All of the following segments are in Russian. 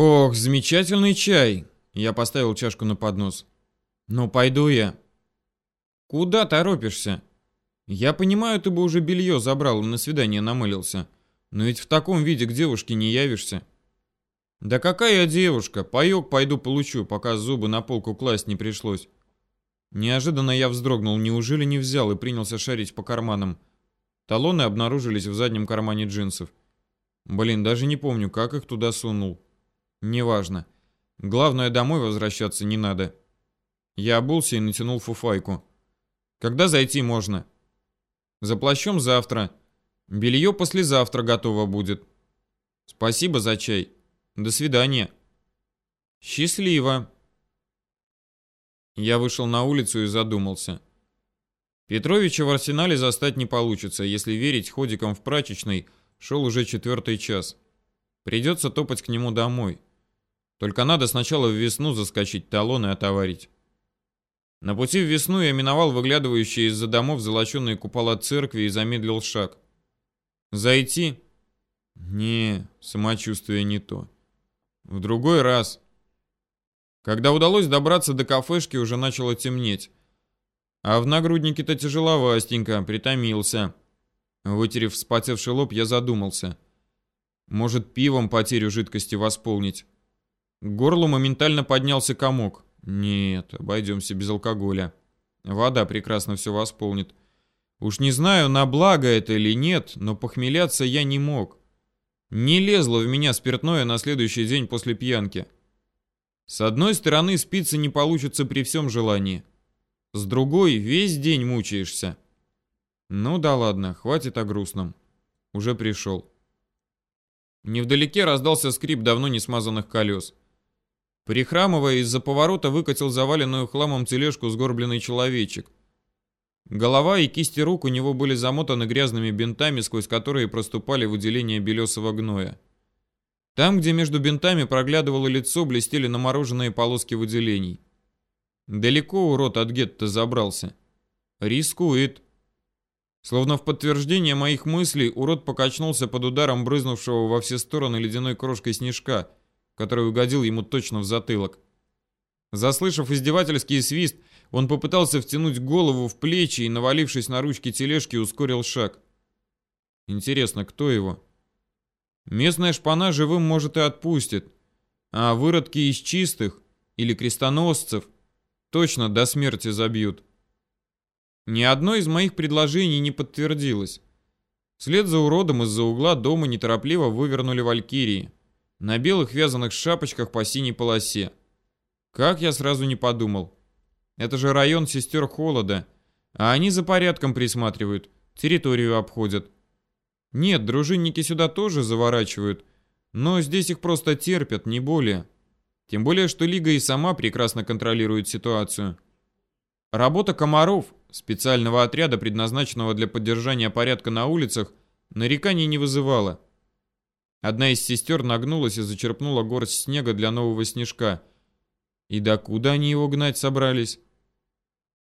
Ох, замечательный чай. Я поставил чашку на поднос. Ну, пойду я. Куда торопишься? Я понимаю, ты бы уже белье забрал и на свидание намылился. Но ведь в таком виде к девушке не явишься. Да какая я девушка? Паёк пойду получу, пока зубы на полку класть не пришлось. Неожиданно я вздрогнул, неужели не взял и принялся шарить по карманам. Талоны обнаружились в заднем кармане джинсов. Блин, даже не помню, как их туда сунул. Неважно. Главное, домой возвращаться не надо. Я обулся и натянул фуфайку. Когда зайти можно? За плащом завтра. Белье послезавтра готово будет. Спасибо за чай. До свидания. Счастливо. Я вышел на улицу и задумался. Петровича в арсенале застать не получится, если верить ходикам в прачечной, шел уже четвертый час. Придется топать к нему домой. Только надо сначала в весну заскочить, талоны отоварить. На пути в весну я миновал выглядывающие из-за домов золоченые купола церкви и замедлил шаг. Зайти? Не, самочувствие не то. В другой раз. Когда удалось добраться до кафешки, уже начало темнеть. А в нагруднике-то тяжеловастенько, притомился. Вытерев вспотевший лоб, я задумался. Может, пивом потерю жидкости восполнить? К горлу моментально поднялся комок. Нет, обойдемся без алкоголя. Вода прекрасно все восполнит. Уж не знаю, на благо это или нет, но похмеляться я не мог. Не лезло в меня спиртное на следующий день после пьянки. С одной стороны, спиться не получится при всем желании. С другой, весь день мучаешься. Ну да ладно, хватит о грустном. Уже пришел. Невдалеке раздался скрип давно не смазанных колес. Прихрамывая, из-за поворота выкатил заваленную хламом тележку сгорбленный человечек. Голова и кисти рук у него были замотаны грязными бинтами, сквозь которые проступали выделения белесого гноя. Там, где между бинтами проглядывало лицо, блестели намороженные полоски выделений. Далеко урод от гетто забрался. Рискует. Словно в подтверждение моих мыслей, урод покачнулся под ударом брызнувшего во все стороны ледяной крошкой снежка, который угодил ему точно в затылок. Заслышав издевательский свист, он попытался втянуть голову в плечи и, навалившись на ручки тележки, ускорил шаг. Интересно, кто его? Местная шпана живым может и отпустит, а выродки из чистых или крестоносцев точно до смерти забьют. Ни одно из моих предложений не подтвердилось. Вслед за уродом из-за угла дома неторопливо вывернули валькирии на белых вязаных шапочках по синей полосе. Как я сразу не подумал. Это же район сестер холода, а они за порядком присматривают, территорию обходят. Нет, дружинники сюда тоже заворачивают, но здесь их просто терпят, не более. Тем более, что Лига и сама прекрасно контролирует ситуацию. Работа комаров, специального отряда, предназначенного для поддержания порядка на улицах, нареканий не вызывала. Одна из сестер нагнулась и зачерпнула горсть снега для нового снежка. И докуда они его гнать собрались?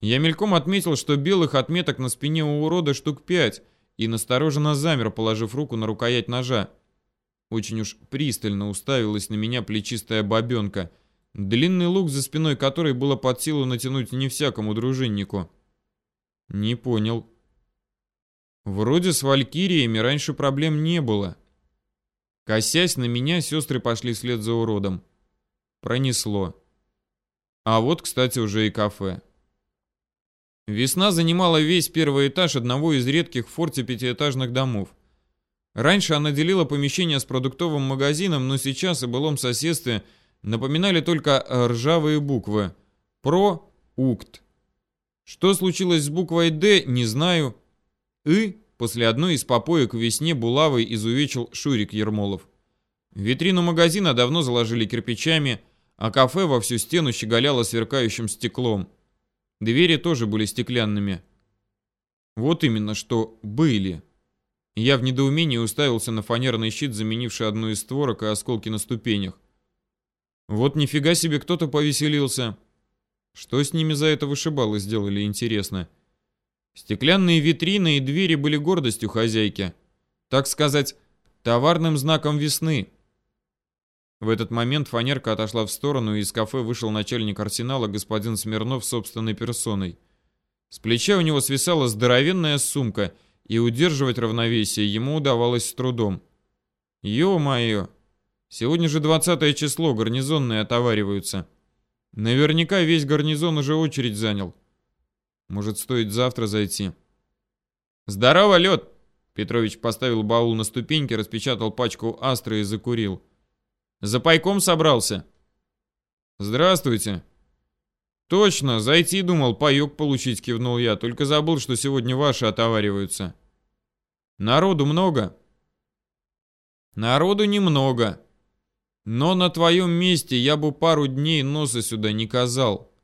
Я мельком отметил, что белых отметок на спине у урода штук пять, и настороженно замер, положив руку на рукоять ножа. Очень уж пристально уставилась на меня плечистая бабенка, длинный лук за спиной которой было под силу натянуть не всякому дружиннику. Не понял. Вроде с валькириями раньше проблем не было. Косясь на меня, сестры пошли вслед за уродом. Пронесло. А вот, кстати, уже и кафе. Весна занимала весь первый этаж одного из редких в форте пятиэтажных домов. Раньше она делила помещение с продуктовым магазином, но сейчас о былом соседстве напоминали только ржавые буквы. Про, укт. Что случилось с буквой «Д», не знаю. «И» После одной из попоек в весне булавой изувечил Шурик Ермолов. Витрину магазина давно заложили кирпичами, а кафе во всю стену щеголяло сверкающим стеклом. Двери тоже были стеклянными. Вот именно, что были. Я в недоумении уставился на фанерный щит, заменивший одну из створок и осколки на ступенях. Вот нифига себе кто-то повеселился. Что с ними за это вышибалы сделали, интересно. Стеклянные витрины и двери были гордостью хозяйки. Так сказать, товарным знаком весны. В этот момент фанерка отошла в сторону, и из кафе вышел начальник арсенала господин Смирнов собственной персоной. С плеча у него свисала здоровенная сумка, и удерживать равновесие ему удавалось с трудом. Ё-моё! Сегодня же двадцатое число, гарнизонные отовариваются. Наверняка весь гарнизон уже очередь занял. Может, стоит завтра зайти. «Здорово, лед!» Петрович поставил баул на ступеньки, распечатал пачку астры и закурил. «За пайком собрался?» «Здравствуйте!» «Точно, зайти думал, паёк получить», — кивнул я. «Только забыл, что сегодня ваши отовариваются». «Народу много?» «Народу немного. Но на твоем месте я бы пару дней носа сюда не казал».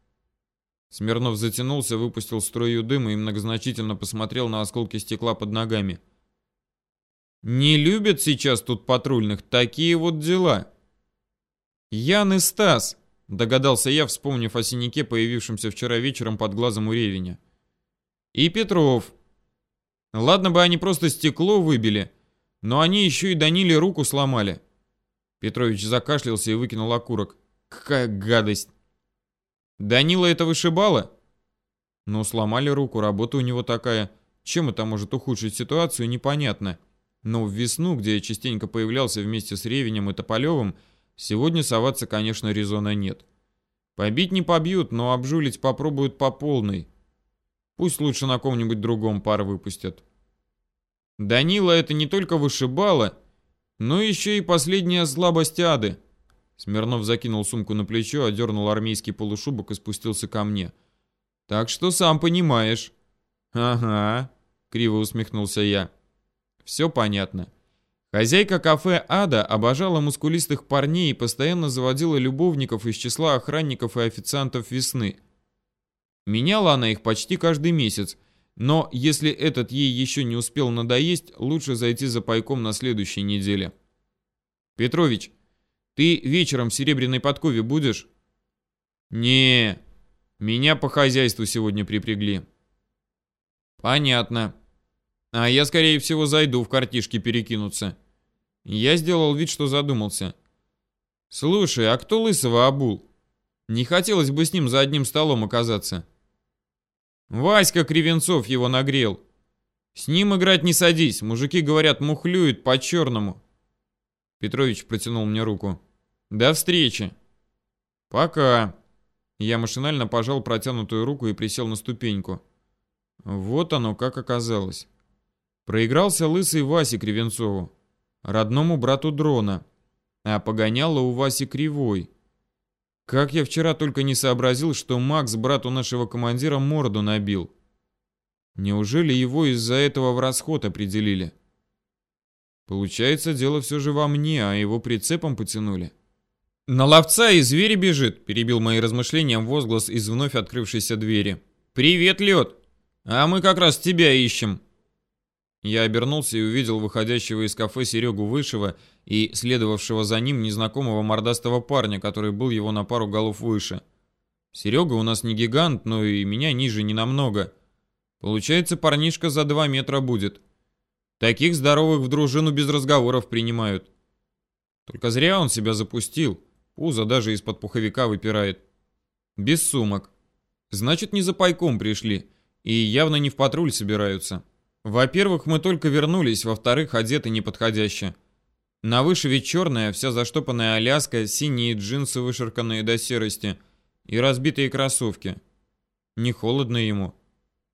Смирнов затянулся, выпустил струю дыма и многозначительно посмотрел на осколки стекла под ногами. «Не любят сейчас тут патрульных, такие вот дела». «Ян и Стас», Догадался я, вспомнив о синяке, появившемся вчера вечером под глазом у Ревеня. И Петров. Ладно бы они просто стекло выбили, но они еще и Даниле руку сломали. Петрович закашлялся и выкинул окурок. Какая гадость. Данила это вышибало? Ну, сломали руку, работа у него такая. Чем это может ухудшить ситуацию, непонятно. Но в весну, где я частенько появлялся вместе с Ревенем и Тополевым, Сегодня соваться, конечно, резона нет. Побить не побьют, но обжулить попробуют по полной. Пусть лучше на ком-нибудь другом пар выпустят. Данила это не только вышибало, но еще и последняя слабость ады. Смирнов закинул сумку на плечо, одернул армейский полушубок и спустился ко мне. Так что сам понимаешь. Ага, криво усмехнулся я. Все понятно. Хозяйка кафе «Ада» обожала мускулистых парней и постоянно заводила любовников из числа охранников и официантов весны. Меняла она их почти каждый месяц, но если этот ей еще не успел надоесть, лучше зайти за пайком на следующей неделе. «Петрович, ты вечером в серебряной подкове будешь?» «Не, меня по хозяйству сегодня припрягли». «Понятно. А я, скорее всего, зайду в картишки перекинуться». Я сделал вид, что задумался. «Слушай, а кто Лысого обул? Не хотелось бы с ним за одним столом оказаться». «Васька Кривенцов его нагрел. С ним играть не садись, мужики, говорят, мухлюют по-черному». Петрович протянул мне руку. «До встречи». «Пока». Я машинально пожал протянутую руку и присел на ступеньку. Вот оно как оказалось. Проигрался лысый Васе Кривенцову родному брату дрона, а погоняло у Васи кривой. Как я вчера только не сообразил, что Макс брату нашего командира морду набил. Неужели его из-за этого в расход определили? Получается, дело все же во мне, а его прицепом потянули. «На ловца и зверь бежит!» — перебил мои размышления возглас из вновь открывшейся двери. «Привет, лед! А мы как раз тебя ищем!» Я обернулся и увидел выходящего из кафе Серегу Вышева и следовавшего за ним незнакомого мордастого парня, который был его на пару голов выше. Серега у нас не гигант, но и меня ниже не намного. Получается, парнишка за два метра будет. Таких здоровых в дружину без разговоров принимают. Только зря он себя запустил. Пузо даже из-под пуховика выпирает. Без сумок. Значит, не за пайком пришли. И явно не в патруль собираются. Во-первых, мы только вернулись, во-вторых, одеты неподходяще. На вышиве черная, вся заштопанная Аляска, синие джинсы, вышерканные до серости, и разбитые кроссовки. Не холодно ему.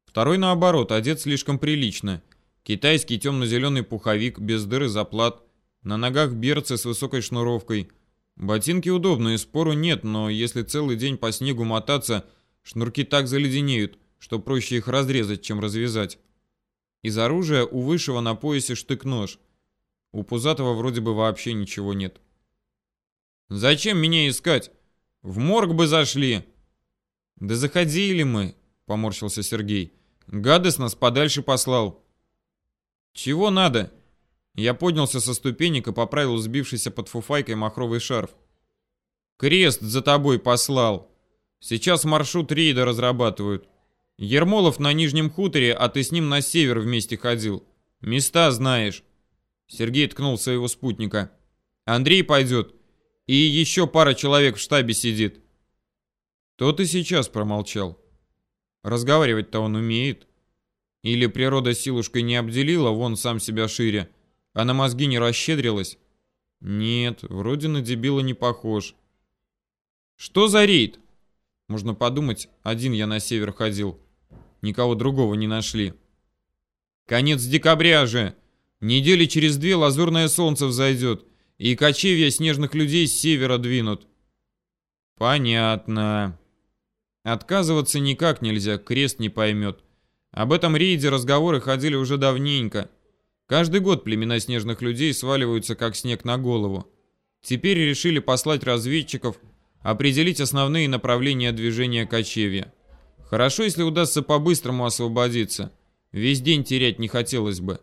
Второй, наоборот, одет слишком прилично. Китайский темно-зеленый пуховик, без дыры заплат, на ногах берцы с высокой шнуровкой. Ботинки удобные, спору нет, но если целый день по снегу мотаться, шнурки так заледенеют, что проще их разрезать, чем развязать. Из оружия у Вышего на поясе штык-нож. У Пузатого вроде бы вообще ничего нет. «Зачем меня искать? В морг бы зашли!» «Да заходили мы», — поморщился Сергей. «Гадость нас подальше послал». «Чего надо?» Я поднялся со ступенек и поправил сбившийся под фуфайкой махровый шарф. «Крест за тобой послал. Сейчас маршрут рейда разрабатывают. Ермолов на Нижнем хуторе, а ты с ним на север вместе ходил. Места знаешь. Сергей ткнул своего спутника. Андрей пойдет. И еще пара человек в штабе сидит. Тот и сейчас промолчал. Разговаривать-то он умеет. Или природа силушкой не обделила, вон сам себя шире, а на мозги не расщедрилась? Нет, вроде на дебила не похож. Что за рейд? Можно подумать, один я на север ходил. Никого другого не нашли. Конец декабря же. Недели через две лазурное солнце взойдет, и кочевья снежных людей с севера двинут. Понятно. Отказываться никак нельзя, крест не поймет. Об этом рейде разговоры ходили уже давненько. Каждый год племена снежных людей сваливаются как снег на голову. Теперь решили послать разведчиков, определить основные направления движения кочевья. Хорошо, если удастся по-быстрому освободиться. Весь день терять не хотелось бы.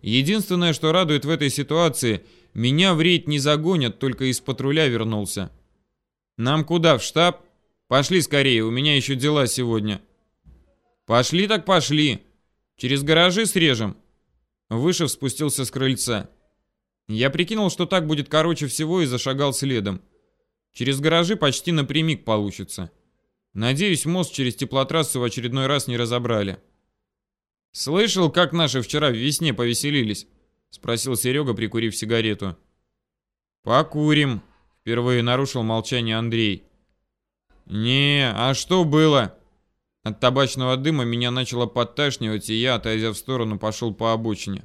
Единственное, что радует в этой ситуации, меня в рейд не загонят, только из патруля вернулся. Нам куда, в штаб? Пошли скорее, у меня еще дела сегодня. Пошли так пошли. Через гаражи срежем. Вышев спустился с крыльца. Я прикинул, что так будет короче всего и зашагал следом. Через гаражи почти напрямик получится. Надеюсь, мост через теплотрассу в очередной раз не разобрали. «Слышал, как наши вчера в весне повеселились?» — спросил Серега, прикурив сигарету. «Покурим», — впервые нарушил молчание Андрей. «Не, а что было?» От табачного дыма меня начало подташнивать, и я, отойдя в сторону, пошел по обочине.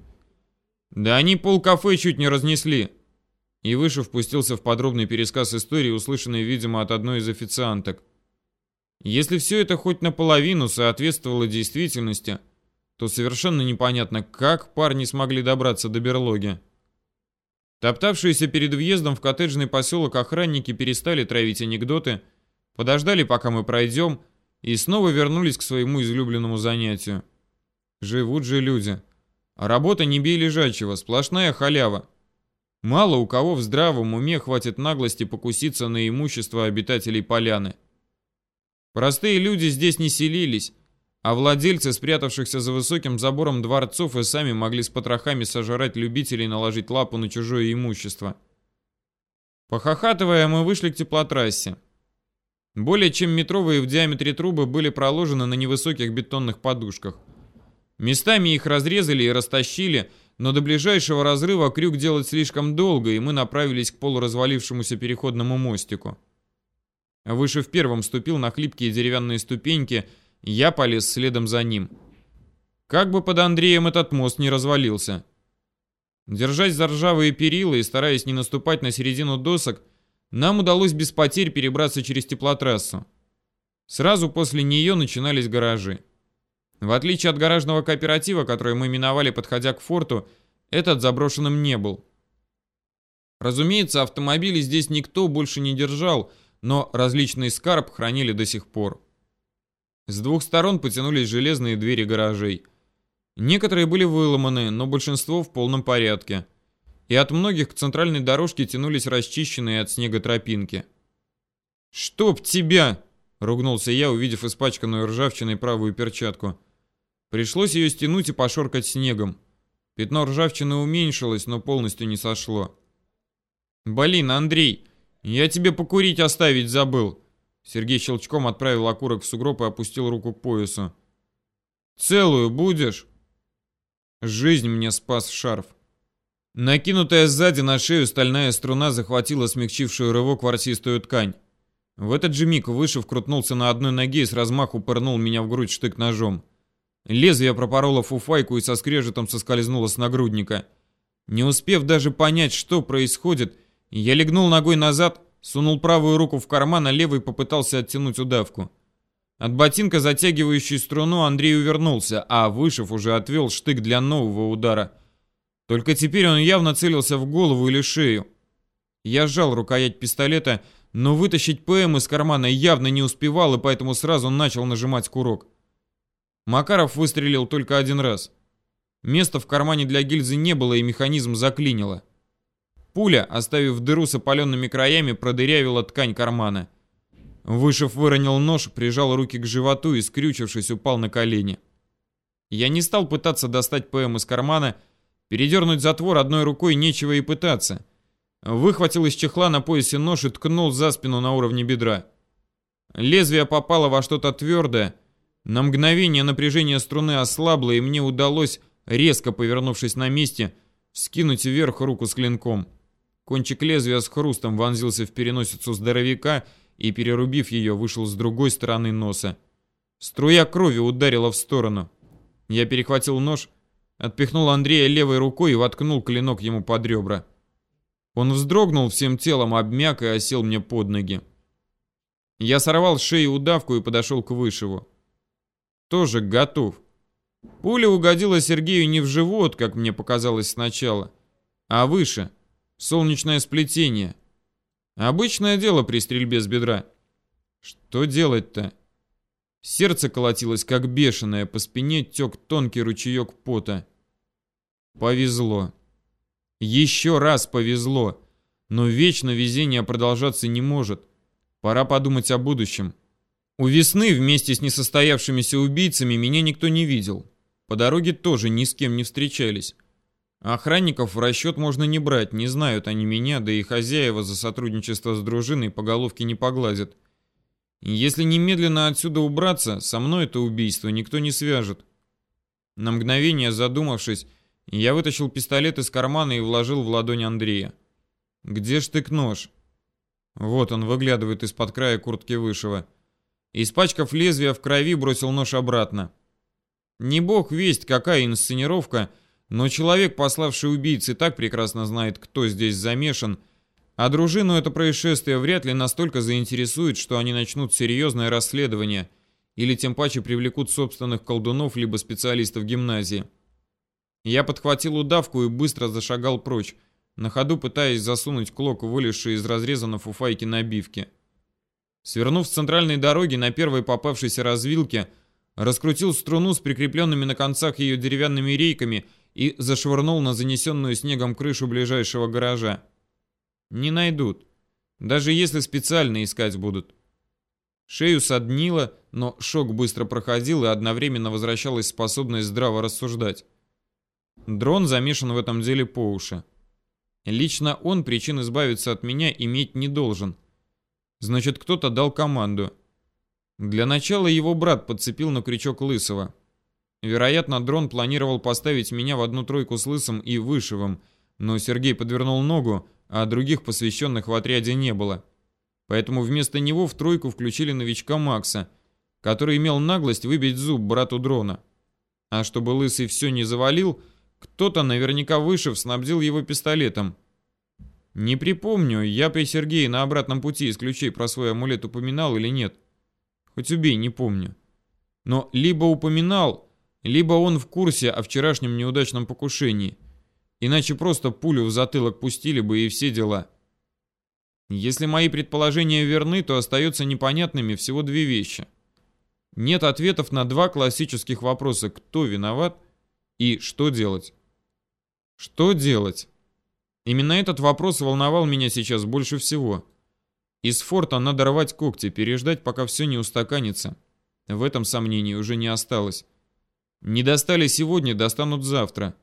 «Да они полкафе чуть не разнесли!» И выше впустился в подробный пересказ истории, услышанной, видимо, от одной из официанток. Если все это хоть наполовину соответствовало действительности, то совершенно непонятно, как парни смогли добраться до берлоги. Топтавшиеся перед въездом в коттеджный поселок охранники перестали травить анекдоты, подождали, пока мы пройдем, и снова вернулись к своему излюбленному занятию. Живут же люди. А работа не бей лежачего, сплошная халява. Мало у кого в здравом уме хватит наглости покуситься на имущество обитателей поляны. Простые люди здесь не селились, а владельцы, спрятавшихся за высоким забором дворцов, и сами могли с потрохами сожрать любителей наложить лапу на чужое имущество. Похохатывая, мы вышли к теплотрассе. Более чем метровые в диаметре трубы были проложены на невысоких бетонных подушках. Местами их разрезали и растащили, но до ближайшего разрыва крюк делать слишком долго, и мы направились к полуразвалившемуся переходному мостику. Выше в первом ступил на хлипкие деревянные ступеньки, я полез следом за ним. Как бы под Андреем этот мост не развалился. Держась за ржавые перила и стараясь не наступать на середину досок, нам удалось без потерь перебраться через теплотрассу. Сразу после нее начинались гаражи. В отличие от гаражного кооператива, который мы миновали, подходя к форту, этот заброшенным не был. Разумеется, автомобили здесь никто больше не держал – но различный скарб хранили до сих пор. С двух сторон потянулись железные двери гаражей. Некоторые были выломаны, но большинство в полном порядке. И от многих к центральной дорожке тянулись расчищенные от снега тропинки. «Чтоб тебя!» — ругнулся я, увидев испачканную ржавчиной правую перчатку. Пришлось ее стянуть и пошоркать снегом. Пятно ржавчины уменьшилось, но полностью не сошло. «Блин, Андрей!» «Я тебе покурить оставить забыл». Сергей щелчком отправил окурок в сугроб и опустил руку к поясу. «Целую будешь?» Жизнь мне спас шарф. Накинутая сзади на шею стальная струна захватила смягчившую рывок ворсистую ткань. В этот же миг Вышев крутнулся на одной ноге и с размаху пырнул меня в грудь штык-ножом. Лезвие пропороло фуфайку и со скрежетом соскользнуло с нагрудника. Не успев даже понять, что происходит, я легнул ногой назад, сунул правую руку в карман, а левый попытался оттянуть удавку. От ботинка, затягивающей струну, Андрей увернулся, а Вышев уже отвел штык для нового удара. Только теперь он явно целился в голову или шею. Я сжал рукоять пистолета, но вытащить ПМ из кармана явно не успевал, и поэтому сразу начал нажимать курок. Макаров выстрелил только один раз. Места в кармане для гильзы не было, и механизм заклинило. Пуля, оставив дыру с опаленными краями, продырявила ткань кармана. Вышев выронил нож, прижал руки к животу и, скрючившись, упал на колени. Я не стал пытаться достать ПМ из кармана, передернуть затвор одной рукой нечего и пытаться. выхватил из чехла на поясе нож и ткнул за спину на уровне бедра. Лезвие попало во что-то твердое. На мгновение напряжение струны ослабло, и мне удалось, резко повернувшись на месте, скинуть вверх руку с клинком. Кончик лезвия с хрустом вонзился в переносицу здоровяка и, перерубив ее, вышел с другой стороны носа. Струя крови ударила в сторону. Я перехватил нож, отпихнул Андрея левой рукой и воткнул клинок ему под ребра. Он вздрогнул всем телом, обмяк и осел мне под ноги. Я сорвал с шеи удавку и подошел к Вышеву. Тоже готов. Пуля угодила Сергею не в живот, как мне показалось сначала, а выше, солнечное сплетение. Обычное дело при стрельбе с бедра. Что делать-то? Сердце колотилось как бешеное, по спине тек тонкий ручеек пота. Повезло. Еще раз повезло. Но вечно везение продолжаться не может. Пора подумать о будущем. У весны вместе с несостоявшимися убийцами меня никто не видел. По дороге тоже ни с кем не встречались. Охранников в расчет можно не брать, не знают они меня, да и хозяева за сотрудничество с дружиной по головке не погладят. Если немедленно отсюда убраться, со мной это убийство никто не свяжет. На мгновение задумавшись, я вытащил пистолет из кармана и вложил в ладонь Андрея. «Где ж ты нож?» Вот он выглядывает из-под края куртки Вышего. Испачкав лезвие в крови, бросил нож обратно. Не бог весть, какая инсценировка, но человек, пославший убийцы, так прекрасно знает, кто здесь замешан — а дружину это происшествие вряд ли настолько заинтересует, что они начнут серьезное расследование или тем паче привлекут собственных колдунов либо специалистов гимназии. Я подхватил удавку и быстро зашагал прочь, на ходу пытаясь засунуть клок, вылезший из разреза на фуфайке набивки. Свернув с центральной дороги на первой попавшейся развилке, раскрутил струну с прикрепленными на концах ее деревянными рейками и зашвырнул на занесенную снегом крышу ближайшего гаража. Не найдут. Даже если специально искать будут. Шею соднило, но шок быстро проходил и одновременно возвращалась способность здраво рассуждать. Дрон замешан в этом деле по уши. Лично он причин избавиться от меня иметь не должен. Значит, кто-то дал команду. Для начала его брат подцепил на крючок Лысого. Вероятно, дрон планировал поставить меня в одну тройку с Лысым и Вышивым, но Сергей подвернул ногу, а других посвященных в отряде не было. Поэтому вместо него в тройку включили новичка Макса, который имел наглость выбить зуб брату дрона. А чтобы Лысый все не завалил, кто-то наверняка вышив снабдил его пистолетом. Не припомню, я при Сергее на обратном пути из ключей про свой амулет упоминал или нет. Хоть убей, не помню. Но либо упоминал, либо он в курсе о вчерашнем неудачном покушении. Иначе просто пулю в затылок пустили бы и все дела. Если мои предположения верны, то остаются непонятными всего две вещи. Нет ответов на два классических вопроса «кто виноват?» и «что делать?». Что делать? Именно этот вопрос волновал меня сейчас больше всего. Из форта надо рвать когти, переждать, пока все не устаканится. В этом сомнений уже не осталось. Не достали сегодня, достанут завтра.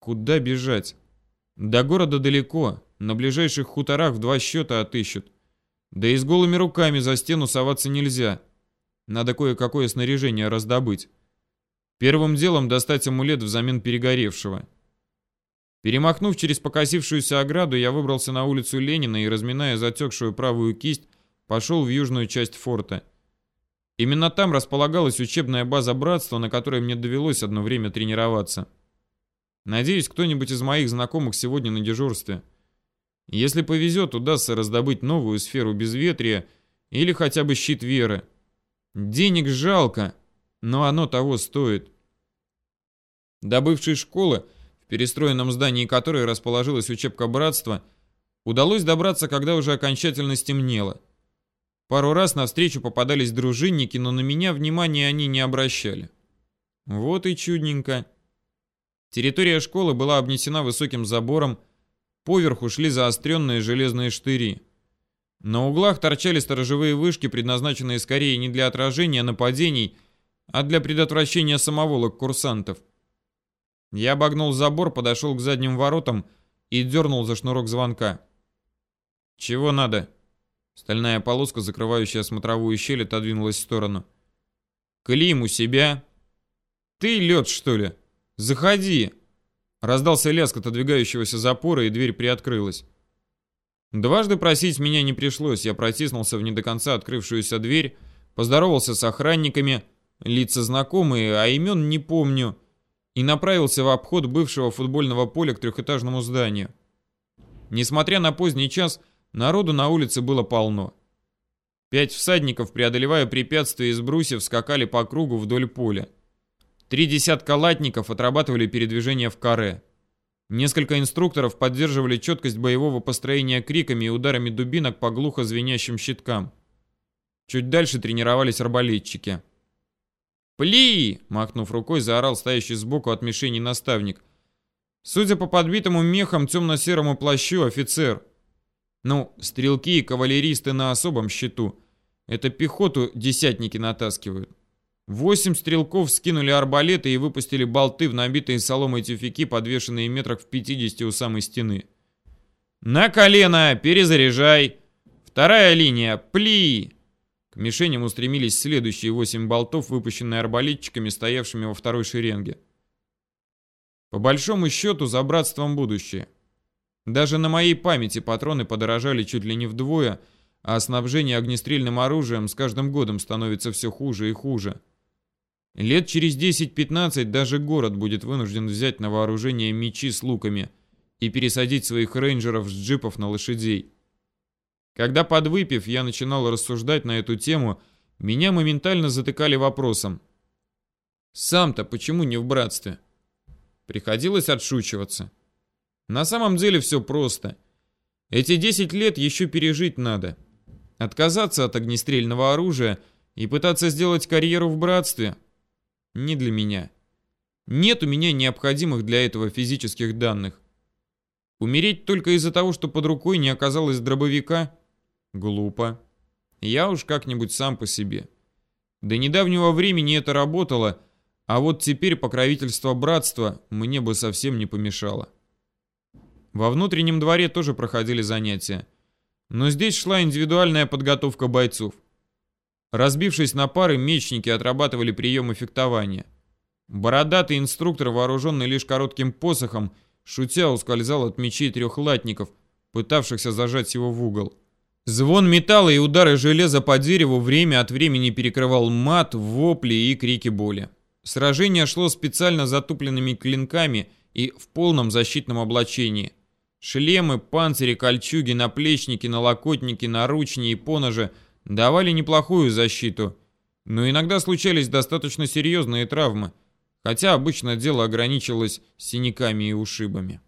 Куда бежать? До города далеко, на ближайших хуторах в два счета отыщут. Да и с голыми руками за стену соваться нельзя. Надо кое-какое снаряжение раздобыть. Первым делом достать амулет взамен перегоревшего. Перемахнув через покосившуюся ограду, я выбрался на улицу Ленина и, разминая затекшую правую кисть, пошел в южную часть форта. Именно там располагалась учебная база братства, на которой мне довелось одно время тренироваться. Надеюсь, кто-нибудь из моих знакомых сегодня на дежурстве. Если повезет, удастся раздобыть новую сферу безветрия или хотя бы щит веры. Денег жалко, но оно того стоит. До бывшей школы, в перестроенном здании которой расположилась учебка братства, удалось добраться, когда уже окончательно стемнело. Пару раз навстречу попадались дружинники, но на меня внимания они не обращали. Вот и чудненько. Территория школы была обнесена высоким забором, поверху шли заостренные железные штыри. На углах торчали сторожевые вышки, предназначенные скорее не для отражения нападений, а для предотвращения самоволок курсантов. Я обогнул забор, подошел к задним воротам и дернул за шнурок звонка. «Чего надо?» Стальная полоска, закрывающая смотровую щель, отодвинулась в сторону. «Клим у себя?» «Ты лед, что ли? Заходи!» Раздался лязг отодвигающегося запора, и дверь приоткрылась. Дважды просить меня не пришлось. Я протиснулся в не до конца открывшуюся дверь, поздоровался с охранниками, лица знакомые, а имен не помню, и направился в обход бывшего футбольного поля к трехэтажному зданию. Несмотря на поздний час, народу на улице было полно. Пять всадников, преодолевая препятствия из брусьев, скакали по кругу вдоль поля. Три десятка латников отрабатывали передвижение в каре. Несколько инструкторов поддерживали четкость боевого построения криками и ударами дубинок по глухо звенящим щиткам. Чуть дальше тренировались арбалетчики. «Пли!» — махнув рукой, заорал стоящий сбоку от мишени наставник. Судя по подбитому мехом темно-серому плащу, офицер. Ну, стрелки и кавалеристы на особом счету. Это пехоту десятники натаскивают. Восемь стрелков скинули арбалеты и выпустили болты в набитые соломой тюфяки, подвешенные метрах в 50 у самой стены. «На колено! Перезаряжай! Вторая линия! Пли!» К мишеням устремились следующие восемь болтов, выпущенные арбалетчиками, стоявшими во второй шеренге. По большому счету, за братством будущее. Даже на моей памяти патроны подорожали чуть ли не вдвое, а снабжение огнестрельным оружием с каждым годом становится все хуже и хуже. Лет через 10-15 даже город будет вынужден взять на вооружение мечи с луками и пересадить своих рейнджеров с джипов на лошадей. Когда подвыпив, я начинал рассуждать на эту тему, меня моментально затыкали вопросом. Сам-то почему не в братстве? Приходилось отшучиваться. На самом деле все просто. Эти 10 лет еще пережить надо. Отказаться от огнестрельного оружия и пытаться сделать карьеру в братстве – не для меня. Нет у меня необходимых для этого физических данных. Умереть только из-за того, что под рукой не оказалось дробовика? Глупо. Я уж как-нибудь сам по себе. До недавнего времени это работало, а вот теперь покровительство братства мне бы совсем не помешало. Во внутреннем дворе тоже проходили занятия. Но здесь шла индивидуальная подготовка бойцов. Разбившись на пары, мечники отрабатывали приемы фехтования. Бородатый инструктор, вооруженный лишь коротким посохом, шутя ускользал от мечей трех латников, пытавшихся зажать его в угол. Звон металла и удары железа по дереву время от времени перекрывал мат, вопли и крики боли. Сражение шло специально затупленными клинками и в полном защитном облачении. Шлемы, панцири, кольчуги, наплечники, налокотники, наручни и поножи – давали неплохую защиту, но иногда случались достаточно серьезные травмы, хотя обычно дело ограничивалось синяками и ушибами.